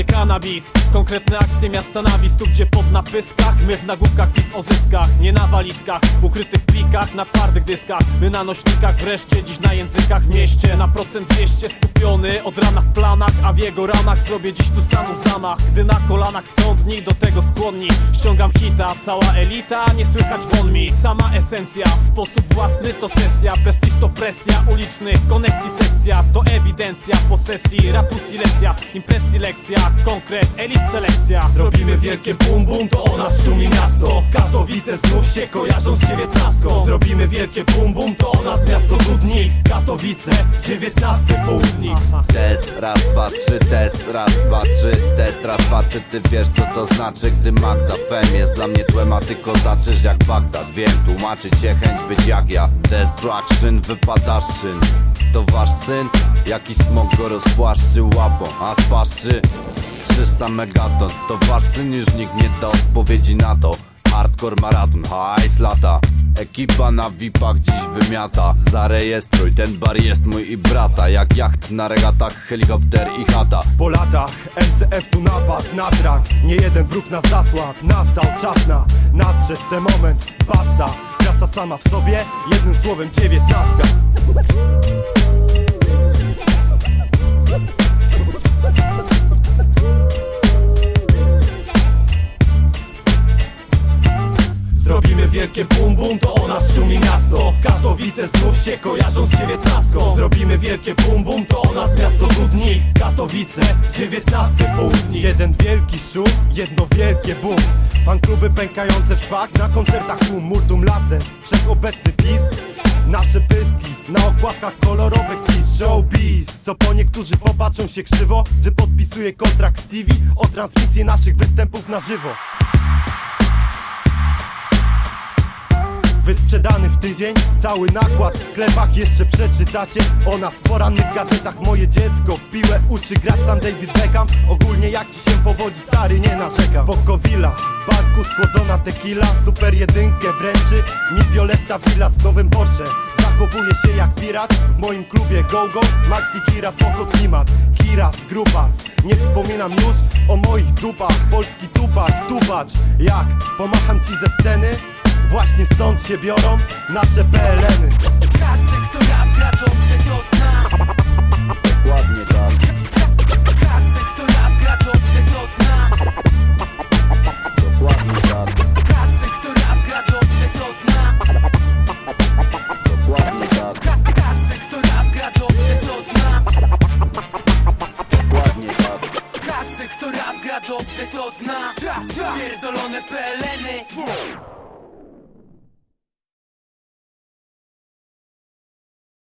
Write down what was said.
nie Konkretne akcje miasta na tu gdzie pod napyskach My w nagłówkach pism o zyskach Nie na walizkach, ukrytych plikach Na twardych dyskach, my na nośnikach Wreszcie dziś na językach. W mieście Na procent 200 skupiony. Od rana w planach A w jego ramach zrobię dziś tu stanu zamach. Gdy na kolanach sądni, do tego skłonni. Ściągam hita, cała elita Nie słychać won mi, sama esencja Sposób własny to sesja. Prestiż to presja ulicznych konekcji sekcja. To ewidencja posesji, rapu silencja Impresji lekcja, konkret, elit selekcja. Zrobimy wielkie bum bum, to o nas szumi miasto. Katowice znów się kojarzą z dziewiętnastką. Zrobimy wielkie bum bum, to o nas miasto dudni Katowice, dziewiętnasty południk. Test, raz, dwa, trzy, test, raz, dwa, trzy Test, raz, dwa, czy ty wiesz co to znaczy Gdy Magda Fem jest dla mnie tłem, a ty kozaczysz jak Bagdad. Wiem, tłumaczyć się chęć być jak ja. Destruction, wypadasz szyn To wasz syn? Jaki smok go rozpłaszczył łapą A z paszczy 300 megaton To wasz syn, już nikt nie da odpowiedzi na to. Hardcore maraton, hajs lata. Ekipa na VIPach dziś wymiata. Zarejestruj, ten bar jest mój i brata. Jak jacht na regatach, helikopter i chata. Po latach MCF tu napad na Nie jeden wróg nas zasłab Nastał czas na nadszedł ten moment. Basta, trasa sama w sobie Jednym słowem dziewiętnastka Zrobimy wielkie bum bum, to o nas szumi miasto. Katowice znów się kojarzą z dziewiętnastką. Zrobimy wielkie bum bum, to o nas miasto dudni. Katowice, dziewiętnasty południ. Jeden wielki szum, jedno wielkie bum. Fankluby pękające w szwach, na koncertach tłum Multum lasem, wszechobecny pisk Nasze pyski, na okładkach kolorowych pis Showbiz, co po niektórzy popatrzą się krzywo Gdy podpisuję kontrakt z TV O transmisję naszych występów na żywo Wysprzedany w tydzień, cały nakład w sklepach Jeszcze przeczytacie. O nas w porannych gazetach Moje dziecko w piłę uczy grać. Sam David Beckham Ogólnie jak ci się powodzi, stary nie narzekam. Spokowila, w barku schłodzona tequila Super jedynkę wręczy. Mi Violetta Villa z nowym Porsche. Zachowuje się jak pirat w moim klubie Go Go Maxi Kira, spoko klimat. Kiras, grupas, nie wspominam już o moich dupach. Polski tupak, tubacz, jak pomacham ci ze sceny Właśnie stąd się biorą nasze PLN-y Każdy, kto rap gra to zna Dokładnie tak. Każdy, kto rap gra to zna Dokładnie tak. Każdy, kto rap gra to zna Dokładnie tak. Każdy, kto rap gra to zna Dokładnie tak. Każdy, kto rap gra dobrze to zna Pierdolone peleny